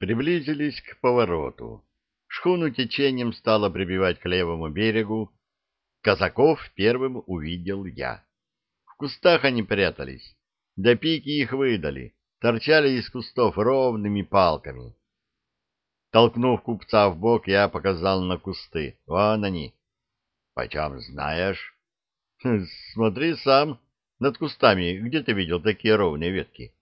Приблизились к повороту. Шхуну течением стало прибивать к левому берегу. Казаков первым увидел я. В кустах они прятались. До пики их выдали. Торчали из кустов ровными палками. Толкнув купца в бок, я показал на кусты. Вон они. — Почем знаешь? — Смотри сам. Над кустами где ты видел такие ровные ветки?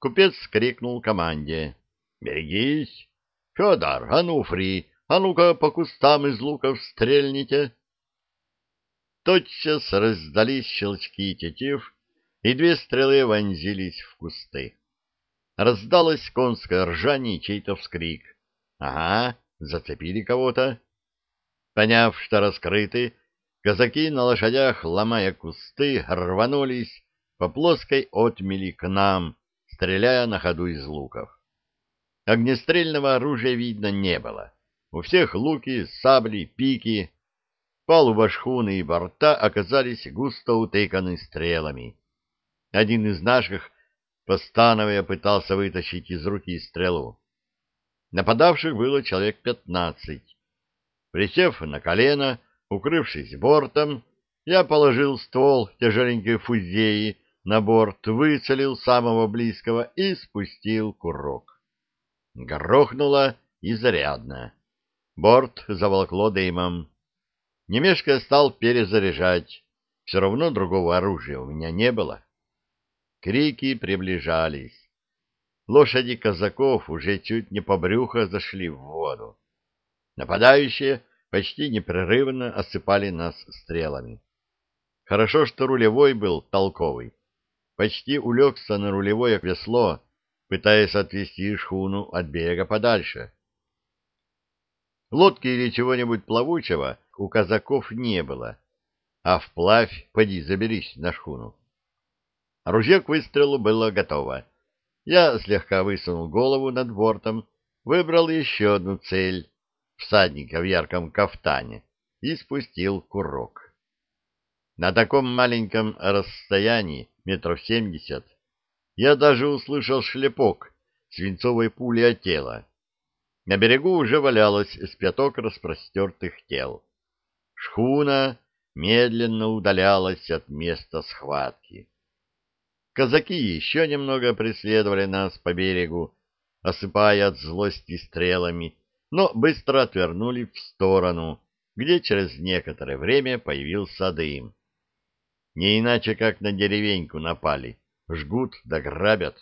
Купец крикнул команде. Берегись! Федор, Ануфрий, а ну-ка по кустам из луков стрельните! Тотчас раздались щелчки тетив, и две стрелы вонзились в кусты. Раздалось конское ржание и чей-то вскрик. Ага, зацепили кого-то. Поняв, что раскрыты, казаки на лошадях, ломая кусты, рванулись по плоской отмели к нам, стреляя на ходу из луков. Огнестрельного оружия видно не было. У всех луки, сабли, пики. Палуба шхуны и борта оказались густо утыканы стрелами. Один из наших, постановая, пытался вытащить из руки стрелу. Нападавших было человек пятнадцать. Присев на колено, укрывшись бортом, я положил ствол тяжеленькой фузеи на борт, выцелил самого близкого и спустил курок. Грохнуло изрядно. Борт заволокло дымом. Немешко стал перезаряжать. Все равно другого оружия у меня не было. Крики приближались. Лошади казаков уже чуть не по брюхо зашли в воду. Нападающие почти непрерывно осыпали нас стрелами. Хорошо, что рулевой был толковый. Почти улегся на рулевое весло, пытаясь отвести шхуну от берега подальше. Лодки или чего-нибудь плавучего у казаков не было, а вплавь поди заберись на шхуну. Ружье к выстрелу было готово. Я слегка высунул голову над бортом, выбрал еще одну цель — всадника в ярком кафтане — и спустил курок. На таком маленьком расстоянии, метров семьдесят, я даже услышал шлепок свинцовой пули от тела. На берегу уже валялось с пяток распростертых тел. Шхуна медленно удалялась от места схватки. Казаки еще немного преследовали нас по берегу, осыпая от злости стрелами, но быстро отвернули в сторону, где через некоторое время появился дым. Не иначе, как на деревеньку напали жгут да грабят.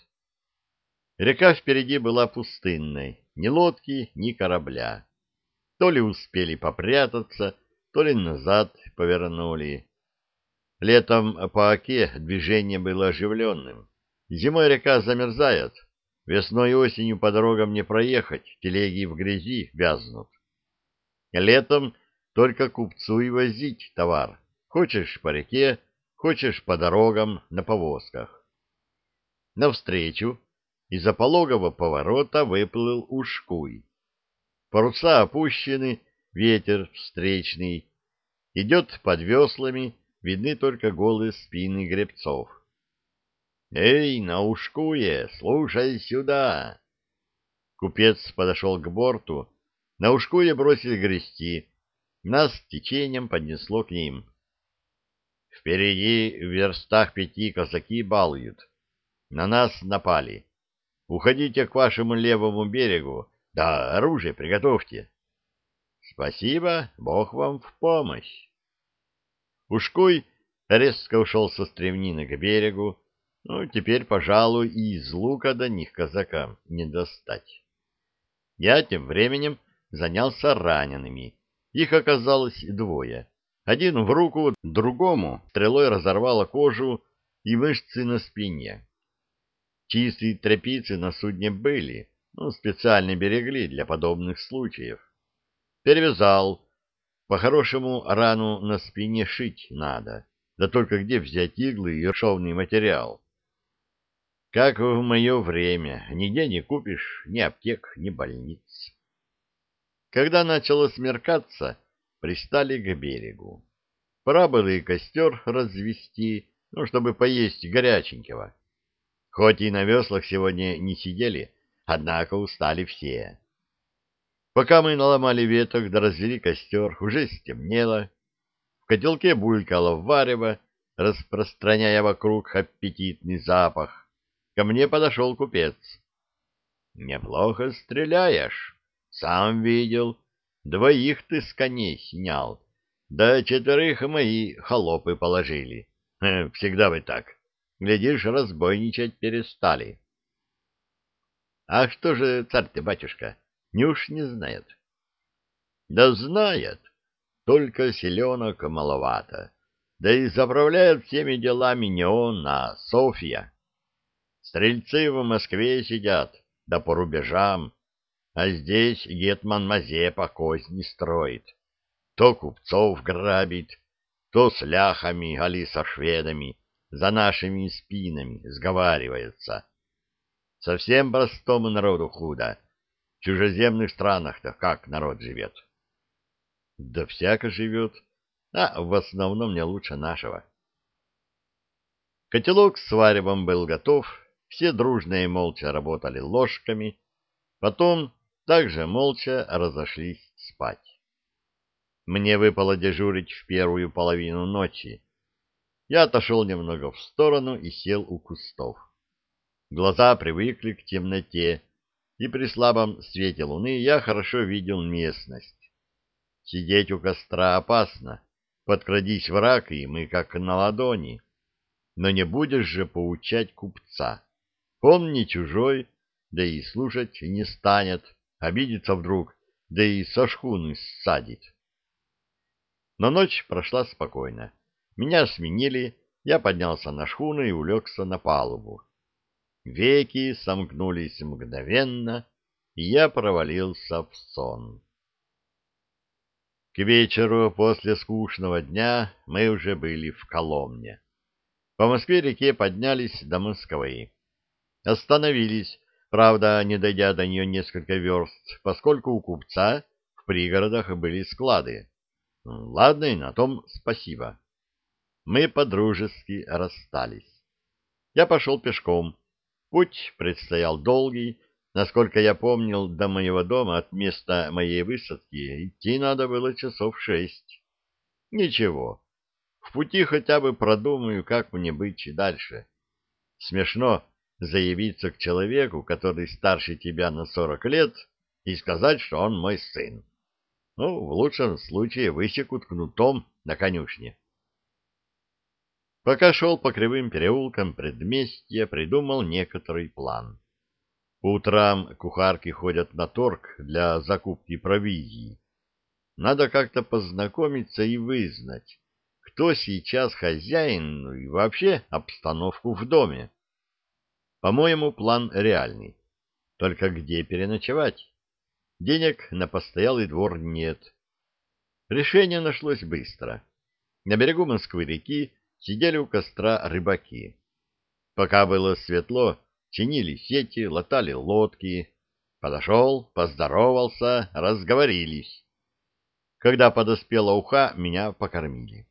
Река впереди была пустынной, ни лодки, ни корабля. То ли успели попрятаться, то ли назад повернули. Летом по оке движение было оживленным. Зимой река замерзает, весной и осенью по дорогам не проехать, телеги в грязи вязнут. Летом только купцу и возить товар. Хочешь по реке, хочешь по дорогам на повозках. Навстречу из-за пологого поворота выплыл ушкуй. Паруса опущены, ветер встречный. Идет под веслами, видны только голые спины гребцов. «Эй, на ушкуе, слушай сюда!» Купец подошел к борту, на ушкуе бросили грести, нас течением поднесло к ним. Впереди в верстах пяти казаки балуют. На нас напали. Уходите к вашему левому берегу. Да, оружие приготовьте. Спасибо, Бог вам в помощь. Ушкуй резко ушел со стремнины к берегу. Ну, теперь, пожалуй, и из лука до них казакам не достать. Я тем временем занялся ранеными. Их оказалось двое. Один в руку, другому стрелой разорвало кожу и мышцы на спине. Чистые тряпицы на судне были, но специально берегли для подобных случаев. Перевязал. По-хорошему, рану на спине шить надо. Да только где взять иглы и шовный материал? Как в мое время, нигде не купишь ни аптек, ни больниц. Когда начало смеркаться, пристали к берегу. Пора было и костер развести, ну, чтобы поесть горяченького. Хоть и на веслах сегодня не сидели, однако устали все. Пока мы наломали веток да развели костер, уже стемнело. В котелке булькало варево, распространяя вокруг аппетитный запах. Ко мне подошел купец. — Неплохо стреляешь. Сам видел. Двоих ты с коней снял. Да четверых мои холопы положили. Всегда вы так. Глядишь, разбойничать перестали. — А что же царь ты, батюшка? — Неуж не знает? Да знает, только селенок маловато. Да и заправляет всеми делами не он, а Софья. Стрельцы в Москве сидят, да по рубежам, а здесь Гетман Мазепа козни строит. То купцов грабит, то с ляхами, али со шведами, за нашими спинами сговаривается. Совсем простому народу худо в чужеземных странах-то как народ живет? Да всяко живет, а в основном не лучше нашего. Котелок с варевом был готов, все дружно и молча работали ложками, потом также молча разошлись спать. Мне выпало дежурить в первую половину ночи. Я отошел немного в сторону и сел у кустов. Глаза привыкли к темноте, и при слабом свете луны я хорошо видел местность. Сидеть у костра опасно, подкрадись враг, и мы как на ладони. Но не будешь же поучать купца. Он не чужой, да и слушать не станет, обидится вдруг, да и со шхуны ссадит. Но ночь прошла спокойно. Меня сменили, я поднялся на шхуну и улегся на палубу. Веки сомкнулись мгновенно, и я провалился в сон. К вечеру после скучного дня мы уже были в Коломне. По Москве-реке поднялись до Москвы. Остановились, правда, не дойдя до нее несколько верст, поскольку у купца в пригородах были склады. Ладно, и на том спасибо. Мы подружески расстались. Я пошел пешком, Путь предстоял долгий. Насколько я помнил, до моего дома от места моей высадки идти надо было часов шесть. Ничего, в пути хотя бы продумаю, как мне быть дальше. Смешно заявиться к человеку, который старше тебя на сорок лет, и сказать, что он мой сын. Ну, в лучшем случае высекут кнутом на конюшне. Пока шел по кривым переулкам предместья, придумал некоторый план. По утрам кухарки ходят на торг для закупки провизии. Надо как-то познакомиться и вызнать, кто сейчас хозяин ну и вообще обстановку в доме. По-моему, план реальный. Только где переночевать? Денег на постоялый двор нет. Решение нашлось быстро. На берегу Москвы-реки сидели у костра рыбаки. Пока было светло, чинили сети, латали лодки. Подошел, поздоровался, разговорились. Когда подоспела уха, меня покормили.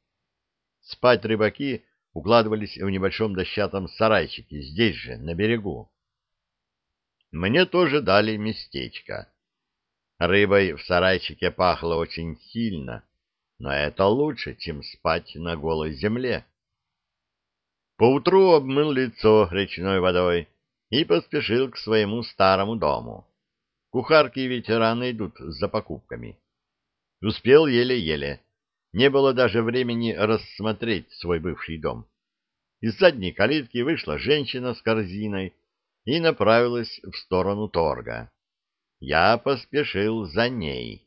Спать рыбаки укладывались в небольшом дощатом сарайчике, здесь же, на берегу. Мне тоже дали местечко. Рыбой в сарайчике пахло очень сильно, но это лучше, чем спать на голой земле. Поутру обмыл лицо речной водой и поспешил к своему старому дому. Кухарки и ветераны идут за покупками. Успел еле-еле. Не было даже времени рассмотреть свой бывший дом. Из задней калитки вышла женщина с корзиной и направилась в сторону торга. Я поспешил за ней.